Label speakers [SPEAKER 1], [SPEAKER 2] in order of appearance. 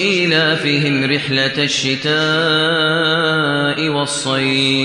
[SPEAKER 1] إِيلَافِهِمْ رِحْلَةَ الشِّتَاءِ وَالصَّيْفِ.